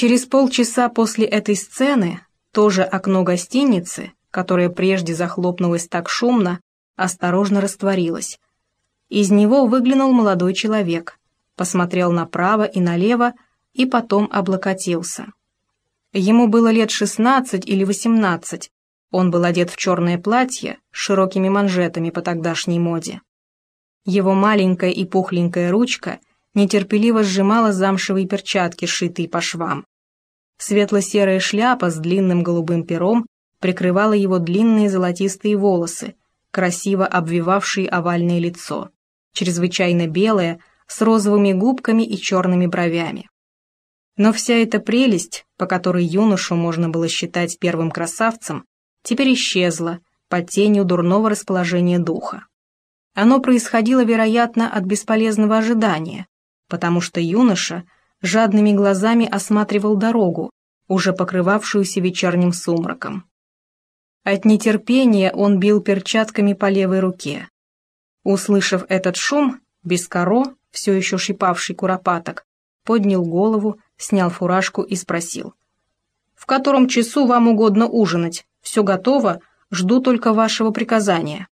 Через полчаса после этой сцены тоже окно гостиницы, которое прежде захлопнулось так шумно, осторожно растворилось. Из него выглянул молодой человек, посмотрел направо и налево и потом облокотился. Ему было лет шестнадцать или восемнадцать, он был одет в черное платье с широкими манжетами по тогдашней моде. Его маленькая и пухленькая ручка нетерпеливо сжимала замшевые перчатки, сшитые по швам. Светло-серая шляпа с длинным голубым пером прикрывала его длинные золотистые волосы, красиво обвивавшие овальное лицо, чрезвычайно белое, с розовыми губками и черными бровями. Но вся эта прелесть, по которой юношу можно было считать первым красавцем, теперь исчезла под тенью дурного расположения духа. Оно происходило, вероятно, от бесполезного ожидания, потому что юноша жадными глазами осматривал дорогу, уже покрывавшуюся вечерним сумраком. От нетерпения он бил перчатками по левой руке. Услышав этот шум, Бескоро, все еще шипавший куропаток, поднял голову, снял фуражку и спросил. «В котором часу вам угодно ужинать? Все готово, жду только вашего приказания».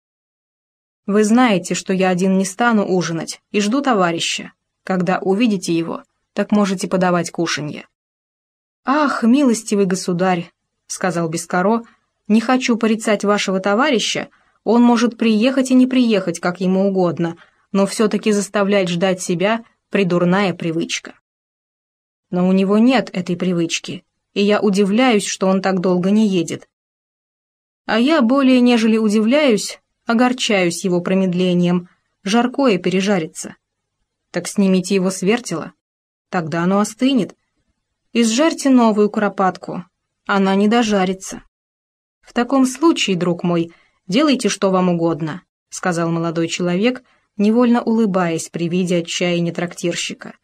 «Вы знаете, что я один не стану ужинать и жду товарища. Когда увидите его, так можете подавать кушанье». «Ах, милостивый государь», — сказал Бескоро, — «не хочу порицать вашего товарища, он может приехать и не приехать, как ему угодно, но все-таки заставлять ждать себя — придурная привычка». Но у него нет этой привычки, и я удивляюсь, что он так долго не едет. А я более нежели удивляюсь, огорчаюсь его промедлением, жаркое пережарится. Так снимите его с вертела, тогда оно остынет. И сжарьте новую куропатку, она не дожарится. В таком случае, друг мой, делайте что вам угодно, сказал молодой человек, невольно улыбаясь при виде отчаяния трактирщика.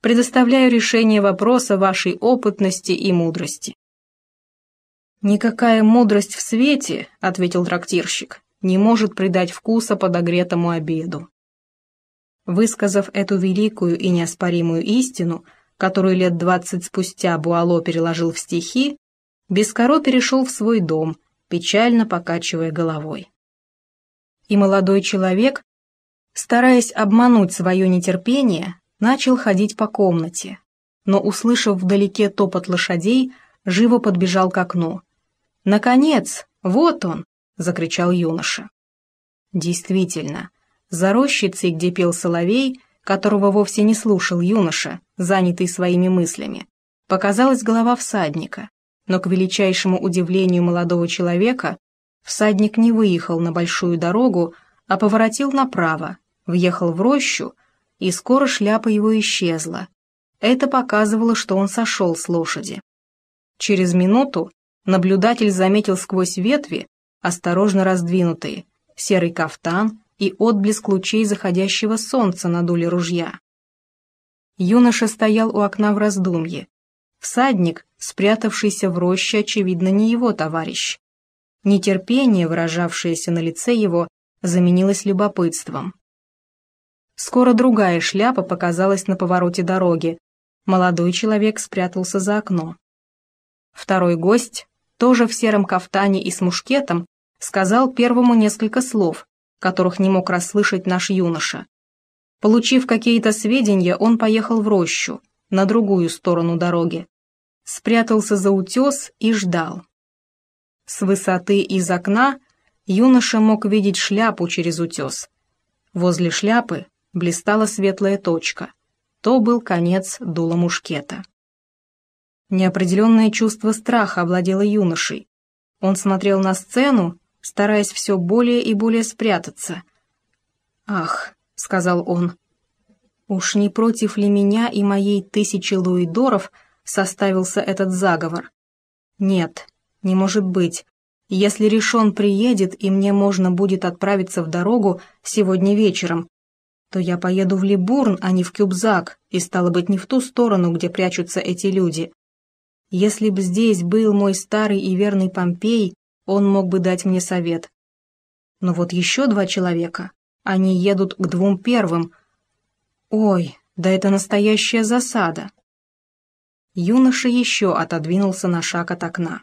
Предоставляю решение вопроса вашей опытности и мудрости. «Никакая мудрость в свете», — ответил трактирщик, «не может придать вкуса подогретому обеду». Высказав эту великую и неоспоримую истину, которую лет двадцать спустя Буало переложил в стихи, Бескоро перешел в свой дом, печально покачивая головой. И молодой человек, стараясь обмануть свое нетерпение, начал ходить по комнате, но, услышав вдалеке топот лошадей, живо подбежал к окну. «Наконец! Вот он!» — закричал юноша. Действительно, за рощицей, где пел соловей, которого вовсе не слушал юноша, занятый своими мыслями, показалась голова всадника, но к величайшему удивлению молодого человека всадник не выехал на большую дорогу, а поворотил направо, въехал в рощу, и скоро шляпа его исчезла. Это показывало, что он сошел с лошади. Через минуту наблюдатель заметил сквозь ветви, осторожно раздвинутые, серый кафтан и отблеск лучей заходящего солнца на дуле ружья. Юноша стоял у окна в раздумье. Всадник, спрятавшийся в роще, очевидно, не его товарищ. Нетерпение, выражавшееся на лице его, заменилось любопытством. Скоро другая шляпа показалась на повороте дороги. Молодой человек спрятался за окно. Второй гость тоже в сером кафтане и с мушкетом, сказал первому несколько слов, которых не мог расслышать наш юноша. Получив какие-то сведения, он поехал в рощу, на другую сторону дороги. Спрятался за утес и ждал. С высоты из окна юноша мог видеть шляпу через утес. Возле шляпы блистала светлая точка. То был конец дула мушкета. Неопределенное чувство страха овладело юношей. Он смотрел на сцену, стараясь все более и более спрятаться. «Ах», — сказал он, — «уж не против ли меня и моей тысячи луидоров составился этот заговор? Нет, не может быть. Если решен приедет, и мне можно будет отправиться в дорогу сегодня вечером, то я поеду в Либурн, а не в Кюбзак, и стало быть не в ту сторону, где прячутся эти люди. Если б здесь был мой старый и верный Помпей, он мог бы дать мне совет. Но вот еще два человека. Они едут к двум первым. Ой, да это настоящая засада. юноша еще отодвинулся на шаг от окна.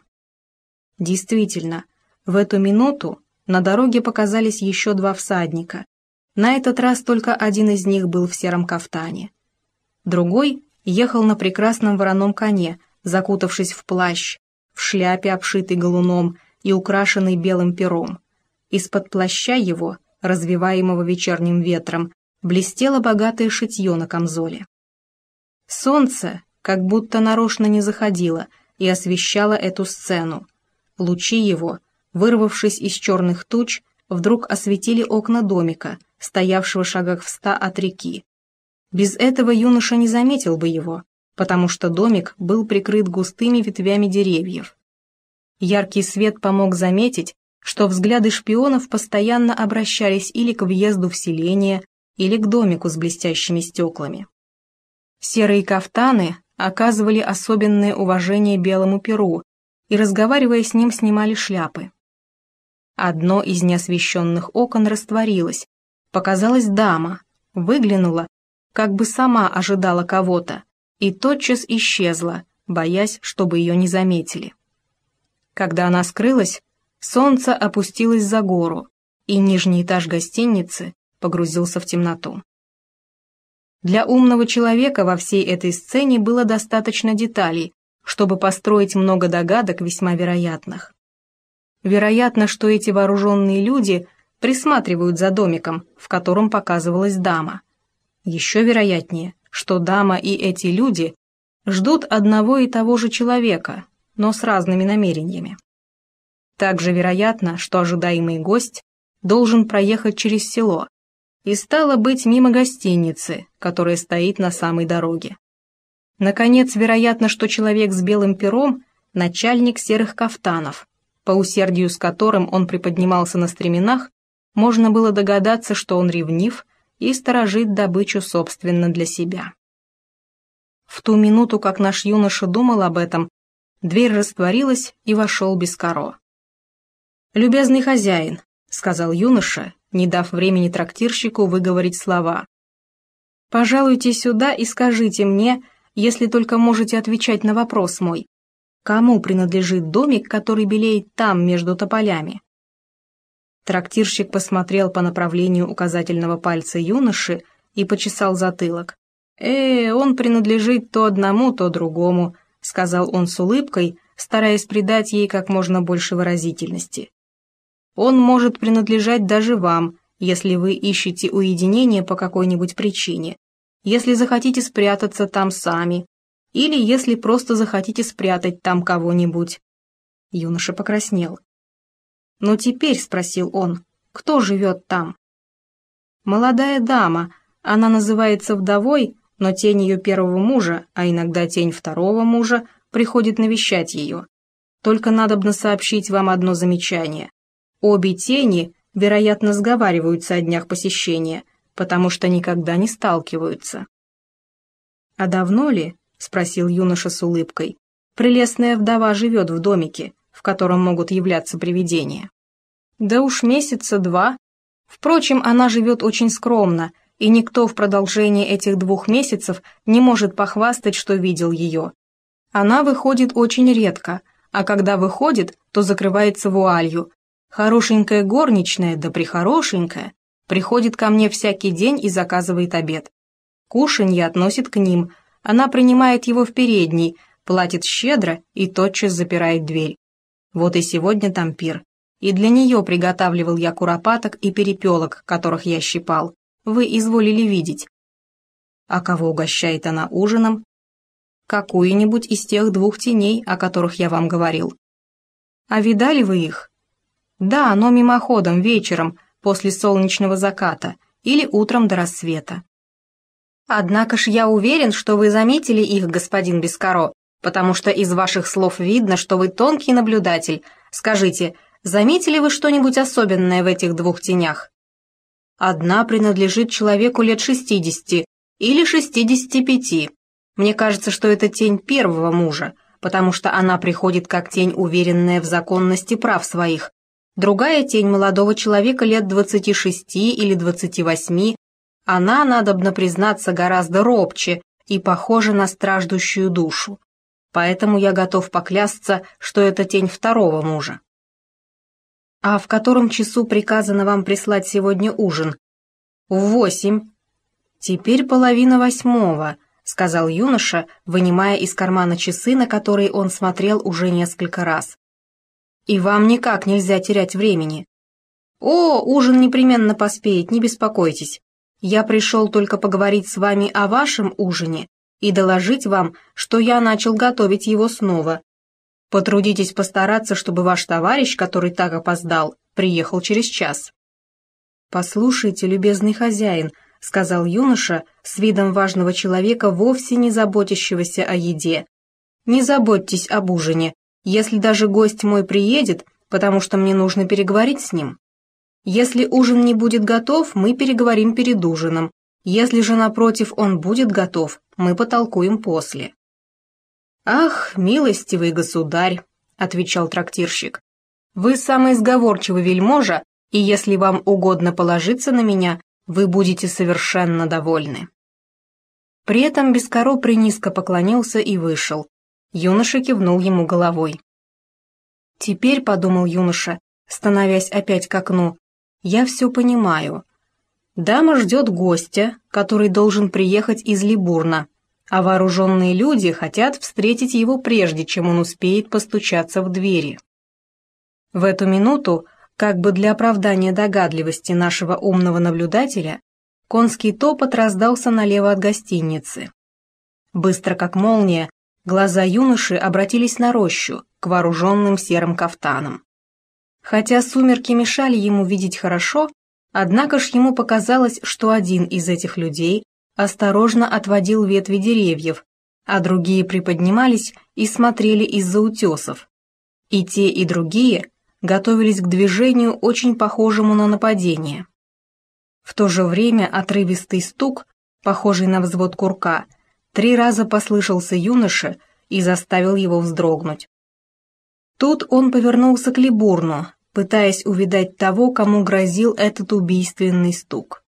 Действительно, в эту минуту на дороге показались еще два всадника. На этот раз только один из них был в сером кафтане. Другой ехал на прекрасном вороном коне, закутавшись в плащ, в шляпе, обшитой галуном и украшенной белым пером. Из-под плаща его, развиваемого вечерним ветром, блестело богатое шитье на камзоле. Солнце как будто нарочно не заходило и освещало эту сцену. Лучи его, вырвавшись из черных туч, вдруг осветили окна домика, стоявшего шагах в ста от реки. Без этого юноша не заметил бы его, потому что домик был прикрыт густыми ветвями деревьев. Яркий свет помог заметить, что взгляды шпионов постоянно обращались или к въезду в селение, или к домику с блестящими стеклами. Серые кафтаны оказывали особенное уважение белому перу и, разговаривая с ним, снимали шляпы. Одно из неосвещенных окон растворилось, показалась дама, выглянула, как бы сама ожидала кого-то, и тотчас исчезла, боясь, чтобы ее не заметили. Когда она скрылась, солнце опустилось за гору, и нижний этаж гостиницы погрузился в темноту. Для умного человека во всей этой сцене было достаточно деталей, чтобы построить много догадок весьма вероятных. Вероятно, что эти вооруженные люди присматривают за домиком, в котором показывалась дама. Еще вероятнее, что дама и эти люди ждут одного и того же человека, но с разными намерениями. Также вероятно, что ожидаемый гость должен проехать через село и стало быть мимо гостиницы, которая стоит на самой дороге. Наконец, вероятно, что человек с белым пером – начальник серых кафтанов, по усердию с которым он приподнимался на стременах, можно было догадаться, что он ревнив и сторожит добычу собственно для себя. В ту минуту, как наш юноша думал об этом, дверь растворилась и вошел Бескаро. «Любезный хозяин», — сказал юноша, не дав времени трактирщику выговорить слова. «Пожалуйте сюда и скажите мне, если только можете отвечать на вопрос мой, кому принадлежит домик, который белеет там, между тополями?» Трактирщик посмотрел по направлению указательного пальца юноши и почесал затылок. «Э, он принадлежит то одному, то другому», — сказал он с улыбкой, стараясь придать ей как можно больше выразительности. «Он может принадлежать даже вам, если вы ищете уединение по какой-нибудь причине, если захотите спрятаться там сами, или если просто захотите спрятать там кого-нибудь». Юноша покраснел. «Но теперь», — спросил он, — «кто живет там?» «Молодая дама, она называется вдовой, но тень ее первого мужа, а иногда тень второго мужа, приходит навещать ее. Только надобно сообщить вам одно замечание. Обе тени, вероятно, сговариваются о днях посещения, потому что никогда не сталкиваются. «А давно ли?» — спросил юноша с улыбкой. «Прелестная вдова живет в домике, в котором могут являться привидения». «Да уж месяца два. Впрочем, она живет очень скромно, и никто в продолжении этих двух месяцев не может похвастать, что видел ее. Она выходит очень редко, а когда выходит, то закрывается вуалью. Хорошенькая горничная, да прихорошенькая, приходит ко мне всякий день и заказывает обед. Кушанье относит к ним, она принимает его в передней, платит щедро и тотчас запирает дверь. Вот и сегодня там пир. И для нее приготавливал я куропаток и перепелок, которых я щипал вы изволили видеть. А кого угощает она ужином? Какую-нибудь из тех двух теней, о которых я вам говорил. А видали вы их? Да, но мимоходом, вечером, после солнечного заката или утром до рассвета. Однако ж я уверен, что вы заметили их, господин Бескаро, потому что из ваших слов видно, что вы тонкий наблюдатель. Скажите, заметили вы что-нибудь особенное в этих двух тенях? Одна принадлежит человеку лет 60 или 65. Мне кажется, что это тень первого мужа, потому что она приходит как тень, уверенная в законности прав своих. Другая тень молодого человека лет 26 или 28. Она, надобно признаться, гораздо робче и похожа на страждущую душу. поэтому я готов поклясться, что это тень второго мужа. А в котором часу приказано вам прислать сегодня ужин? В восемь. Теперь половина восьмого, сказал юноша, вынимая из кармана часы, на которые он смотрел уже несколько раз. И вам никак нельзя терять времени. О, ужин непременно поспеет, не беспокойтесь. Я пришел только поговорить с вами о вашем ужине и доложить вам, что я начал готовить его снова. Потрудитесь постараться, чтобы ваш товарищ, который так опоздал, приехал через час». «Послушайте, любезный хозяин», — сказал юноша с видом важного человека, вовсе не заботящегося о еде. «Не заботьтесь об ужине, если даже гость мой приедет, потому что мне нужно переговорить с ним. Если ужин не будет готов, мы переговорим перед ужином, если же, напротив, он будет готов, мы потолкуем после». «Ах, милостивый государь», — отвечал трактирщик, — «вы самый сговорчивый вельможа, и если вам угодно положиться на меня, вы будете совершенно довольны». При этом Бескоро принизко поклонился и вышел. Юноша кивнул ему головой. «Теперь», — подумал юноша, становясь опять к окну, — «я все понимаю. Дама ждет гостя, который должен приехать из Либурна, а вооруженные люди хотят встретить его прежде, чем он успеет постучаться в двери. В эту минуту, как бы для оправдания догадливости нашего умного наблюдателя, конский топот раздался налево от гостиницы. Быстро как молния, глаза юноши обратились на рощу, к вооруженным серым кафтанам. Хотя сумерки мешали ему видеть хорошо, Однако ж ему показалось, что один из этих людей осторожно отводил ветви деревьев, а другие приподнимались и смотрели из-за утесов. И те, и другие готовились к движению, очень похожему на нападение. В то же время отрывистый стук, похожий на взвод курка, три раза послышался юноше и заставил его вздрогнуть. Тут он повернулся к Либурну, пытаясь увидать того, кому грозил этот убийственный стук.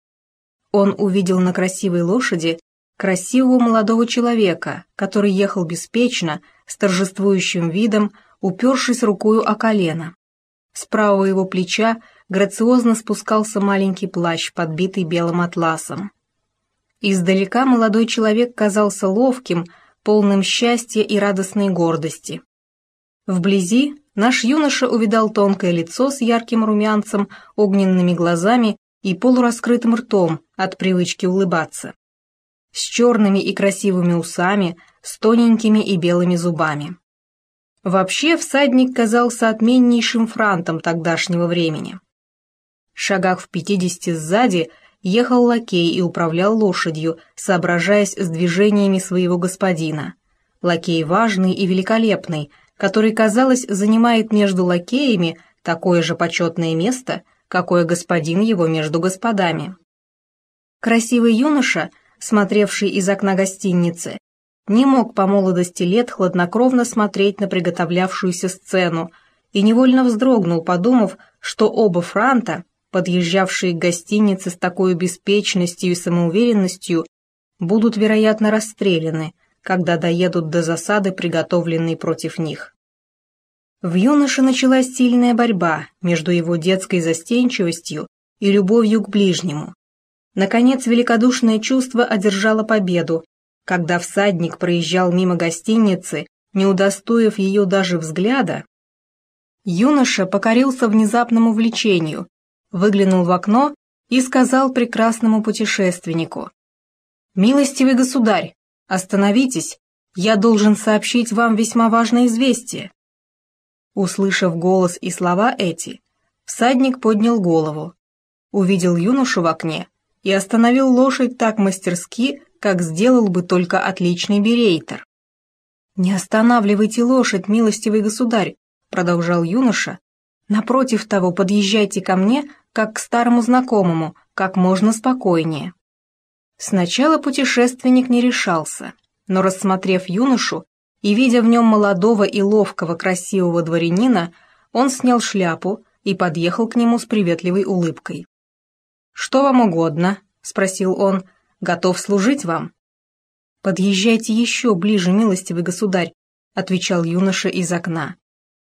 Он увидел на красивой лошади красивого молодого человека, который ехал беспечно, с торжествующим видом, упершись рукою о колено. С правого его плеча грациозно спускался маленький плащ, подбитый белым атласом. Издалека молодой человек казался ловким, полным счастья и радостной гордости. Вблизи наш юноша увидал тонкое лицо с ярким румянцем, огненными глазами и полураскрытым ртом от привычки улыбаться. С черными и красивыми усами, с тоненькими и белыми зубами. Вообще всадник казался отменнейшим франтом тогдашнего времени. Шагах в пятидесяти сзади ехал лакей и управлял лошадью, соображаясь с движениями своего господина. Лакей важный и великолепный – который, казалось, занимает между лакеями такое же почетное место, какое господин его между господами. Красивый юноша, смотревший из окна гостиницы, не мог по молодости лет хладнокровно смотреть на приготовлявшуюся сцену и невольно вздрогнул, подумав, что оба франта, подъезжавшие к гостинице с такой беспечностью и самоуверенностью, будут, вероятно, расстреляны, когда доедут до засады, приготовленной против них. В юноше началась сильная борьба между его детской застенчивостью и любовью к ближнему. Наконец, великодушное чувство одержало победу, когда всадник проезжал мимо гостиницы, не удостоив ее даже взгляда. Юноша покорился внезапному влечению, выглянул в окно и сказал прекрасному путешественнику. «Милостивый государь, «Остановитесь! Я должен сообщить вам весьма важное известие!» Услышав голос и слова эти, всадник поднял голову, увидел юношу в окне и остановил лошадь так мастерски, как сделал бы только отличный берейтер. «Не останавливайте лошадь, милостивый государь», — продолжал юноша. «Напротив того, подъезжайте ко мне, как к старому знакомому, как можно спокойнее». Сначала путешественник не решался, но рассмотрев юношу и видя в нем молодого и ловкого красивого дворянина, он снял шляпу и подъехал к нему с приветливой улыбкой. «Что вам угодно?» — спросил он. «Готов служить вам?» «Подъезжайте еще ближе, милостивый государь. — отвечал юноша из окна.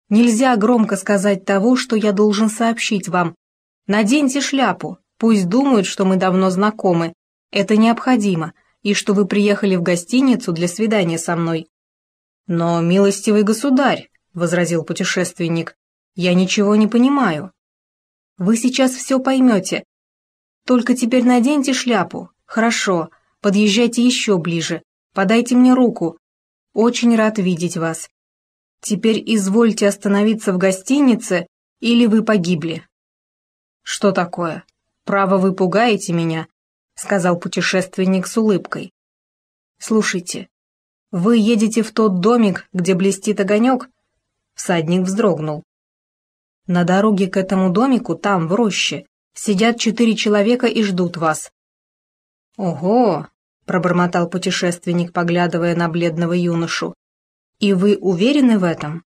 «Нельзя громко сказать того, что я должен сообщить вам. Наденьте шляпу, пусть думают, что мы давно знакомы. Это необходимо, и что вы приехали в гостиницу для свидания со мной». «Но, милостивый государь», — возразил путешественник, — «я ничего не понимаю». «Вы сейчас все поймете. Только теперь наденьте шляпу. Хорошо, подъезжайте еще ближе, подайте мне руку, очень рад видеть вас. Теперь извольте остановиться в гостинице, или вы погибли». «Что такое? Право, вы пугаете меня», — сказал путешественник с улыбкой. «Слушайте, вы едете в тот домик, где блестит огонек?» Всадник вздрогнул. «На дороге к этому домику, там, в роще, сидят четыре человека и ждут вас». «Ого, — пробормотал путешественник, поглядывая на бледного юношу. «И вы уверены в этом?»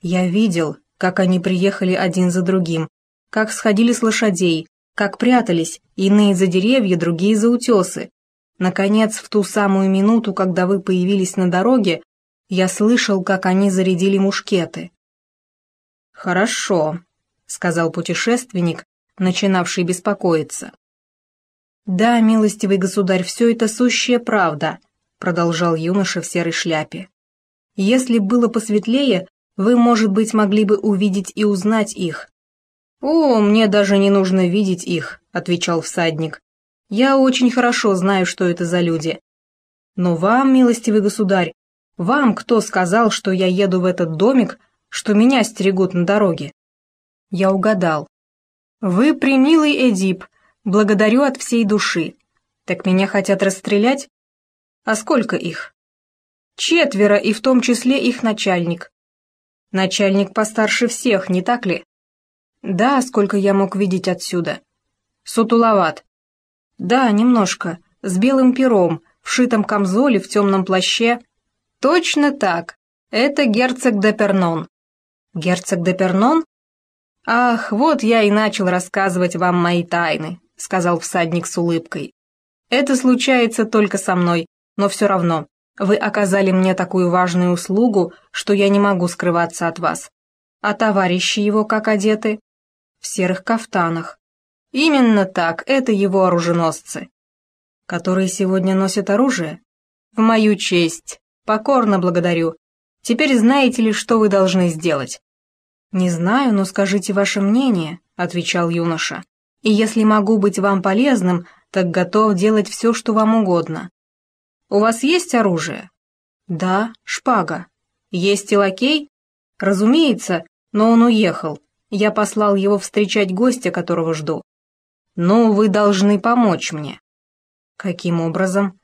«Я видел, как они приехали один за другим, как сходили с лошадей, как прятались, иные за деревья, другие за утесы. Наконец, в ту самую минуту, когда вы появились на дороге, я слышал, как они зарядили мушкеты». «Хорошо», — сказал путешественник, начинавший беспокоиться. «Да, милостивый государь, все это сущая правда», — продолжал юноша в серой шляпе. «Если было посветлее, вы, может быть, могли бы увидеть и узнать их». «О, мне даже не нужно видеть их», — отвечал всадник. «Я очень хорошо знаю, что это за люди. Но вам, милостивый государь, вам кто сказал, что я еду в этот домик, что меня стерегут на дороге?» Я угадал. «Вы примилый Эдип», Благодарю от всей души. Так меня хотят расстрелять? А сколько их? Четверо, и в том числе их начальник. Начальник постарше всех, не так ли? Да, сколько я мог видеть отсюда. Сутуловат. Да, немножко. С белым пером, в шитом камзоле, в темном плаще. Точно так. Это герцог де Пернон. Герцог де Пернон? Ах, вот я и начал рассказывать вам мои тайны. — сказал всадник с улыбкой. «Это случается только со мной, но все равно. Вы оказали мне такую важную услугу, что я не могу скрываться от вас. А товарищи его как одеты?» «В серых кафтанах». «Именно так, это его оруженосцы». «Которые сегодня носят оружие?» «В мою честь. Покорно благодарю. Теперь знаете ли, что вы должны сделать?» «Не знаю, но скажите ваше мнение», — отвечал юноша и если могу быть вам полезным, так готов делать все, что вам угодно. У вас есть оружие? Да, шпага. Есть и лакей? Разумеется, но он уехал. Я послал его встречать гостя, которого жду. Ну, вы должны помочь мне. Каким образом?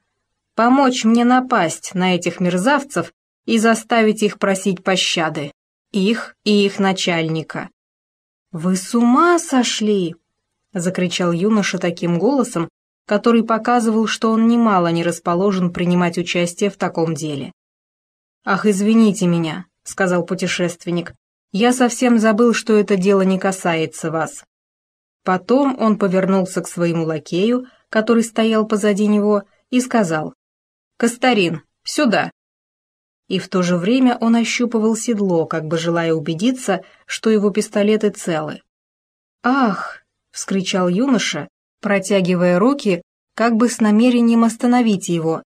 Помочь мне напасть на этих мерзавцев и заставить их просить пощады. Их и их начальника. Вы с ума сошли? закричал юноша таким голосом, который показывал, что он немало не расположен принимать участие в таком деле. «Ах, извините меня», — сказал путешественник, — «я совсем забыл, что это дело не касается вас». Потом он повернулся к своему лакею, который стоял позади него, и сказал, «Кастарин, сюда!» И в то же время он ощупывал седло, как бы желая убедиться, что его пистолеты целы. «Ах!» вскричал юноша, протягивая руки, как бы с намерением остановить его.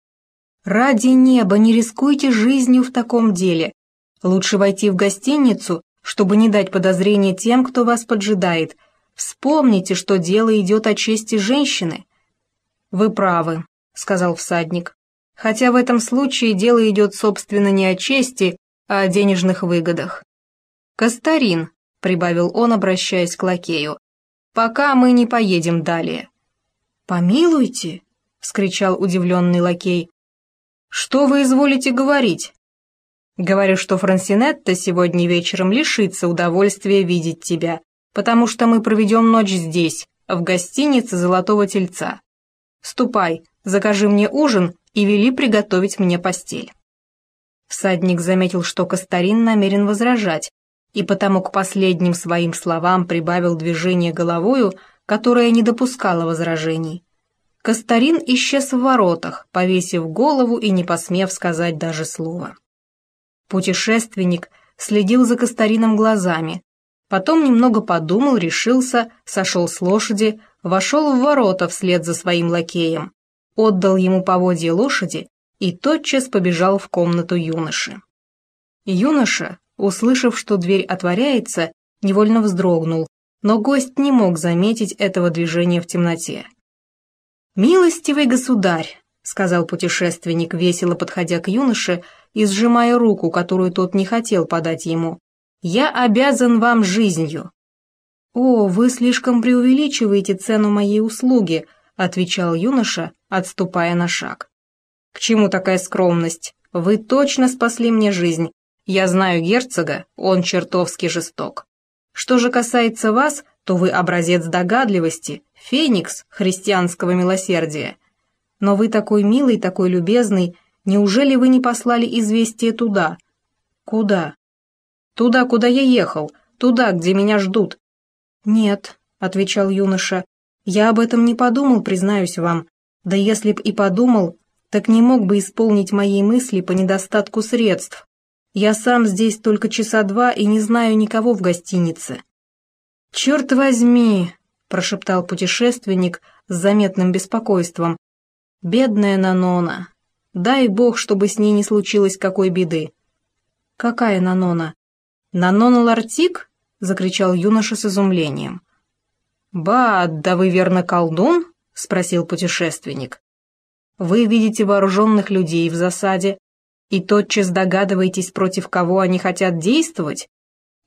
«Ради неба, не рискуйте жизнью в таком деле. Лучше войти в гостиницу, чтобы не дать подозрения тем, кто вас поджидает. Вспомните, что дело идет о чести женщины». «Вы правы», — сказал всадник. «Хотя в этом случае дело идет, собственно, не о чести, а о денежных выгодах». «Кастарин», — прибавил он, обращаясь к лакею, пока мы не поедем далее». «Помилуйте!» — вскричал удивленный лакей. «Что вы изволите говорить?» «Говорю, что Франсинетта сегодня вечером лишится удовольствия видеть тебя, потому что мы проведем ночь здесь, в гостинице «Золотого тельца». Ступай, закажи мне ужин и вели приготовить мне постель». Всадник заметил, что Кастарин намерен возражать, и потому к последним своим словам прибавил движение головою, которое не допускало возражений. Кастарин исчез в воротах, повесив голову и не посмев сказать даже слова. Путешественник следил за Кастарином глазами, потом немного подумал, решился, сошел с лошади, вошел в ворота вслед за своим лакеем, отдал ему поводье лошади и тотчас побежал в комнату юноши. Юноша, услышав, что дверь отворяется, невольно вздрогнул, но гость не мог заметить этого движения в темноте. «Милостивый государь», — сказал путешественник, весело подходя к юноше и сжимая руку, которую тот не хотел подать ему, — «я обязан вам жизнью». «О, вы слишком преувеличиваете цену моей услуги», — отвечал юноша, отступая на шаг. «К чему такая скромность? Вы точно спасли мне жизнь. Я знаю герцога, он чертовски жесток. Что же касается вас, то вы образец догадливости, феникс христианского милосердия. Но вы такой милый, такой любезный, неужели вы не послали известие туда? Куда? Туда, куда я ехал, туда, где меня ждут. Нет, отвечал юноша, я об этом не подумал, признаюсь вам. Да если б и подумал, так не мог бы исполнить моей мысли по недостатку средств. Я сам здесь только часа два и не знаю никого в гостинице». «Черт возьми!» — прошептал путешественник с заметным беспокойством. «Бедная Нанона! Дай бог, чтобы с ней не случилось какой беды!» «Какая Нанона?» «Нанона Лартик?» — закричал юноша с изумлением. «Ба, да вы верно колдун?» — спросил путешественник. «Вы видите вооруженных людей в засаде, и тотчас догадываетесь, против кого они хотят действовать?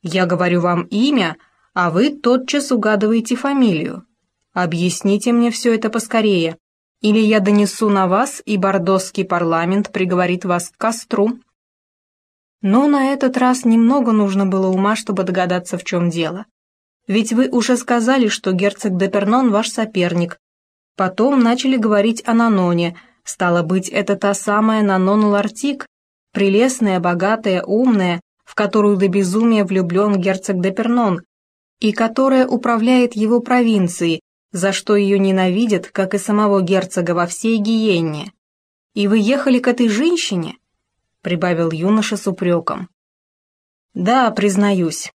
Я говорю вам имя, а вы тотчас угадываете фамилию. Объясните мне все это поскорее, или я донесу на вас, и бордосский парламент приговорит вас к костру». Но на этот раз немного нужно было ума, чтобы догадаться, в чем дело. Ведь вы уже сказали, что герцог Депернон ваш соперник. Потом начали говорить о Наноне, Стало быть, это та самая Нанон Лартик, прелестная, богатая, умная, в которую до безумия влюблен герцог Депернон, и которая управляет его провинцией, за что ее ненавидят, как и самого герцога во всей Гиенне. И вы ехали к этой женщине?» — прибавил юноша с упреком. «Да, признаюсь.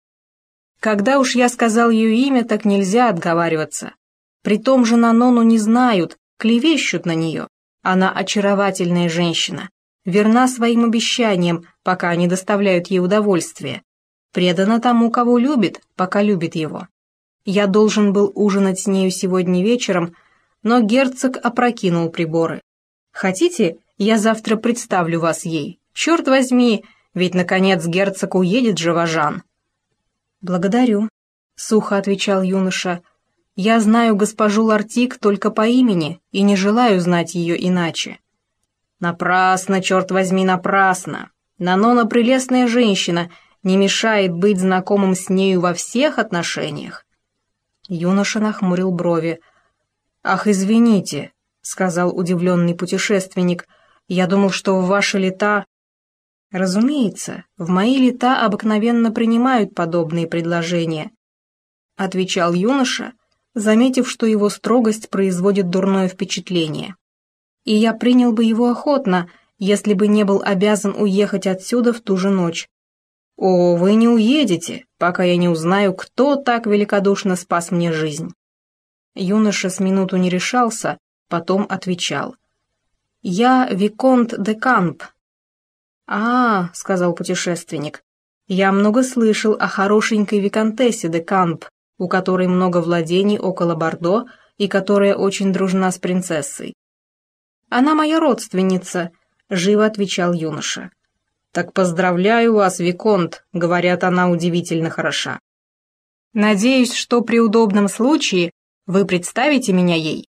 Когда уж я сказал ее имя, так нельзя отговариваться. При том же Нанону не знают, клевещут на нее. Она очаровательная женщина, верна своим обещаниям, пока они доставляют ей удовольствие, предана тому, кого любит, пока любит его. Я должен был ужинать с нею сегодня вечером, но герцог опрокинул приборы. Хотите, я завтра представлю вас ей? Черт возьми, ведь, наконец, герцог уедет же в Ажан. «Благодарю», — сухо отвечал юноша, я знаю госпожу Лартик только по имени и не желаю знать ее иначе. Напрасно, черт возьми, напрасно. Нанона прелестная женщина, не мешает быть знакомым с нею во всех отношениях. Юноша нахмурил брови. «Ах, извините», — сказал удивленный путешественник, — «я думал, что в ваши лета...» «Разумеется, в мои лета обыкновенно принимают подобные предложения», — отвечал юноша, заметив, что его строгость производит дурное впечатление. И я принял бы его охотно, если бы не был обязан уехать отсюда в ту же ночь. «О, вы не уедете, пока я не узнаю, кто так великодушно спас мне жизнь». Юноша с минуту не решался, потом отвечал. «Я Виконт де Камп». «А, — сказал путешественник, — я много слышал о хорошенькой Виконтессе де Камп, у которой много владений около Бордо и которая очень дружна с принцессой. «Она моя родственница», — живо отвечал юноша. «Так поздравляю вас, Виконт», — говорят, она удивительно хороша. «Надеюсь, что при удобном случае вы представите меня ей».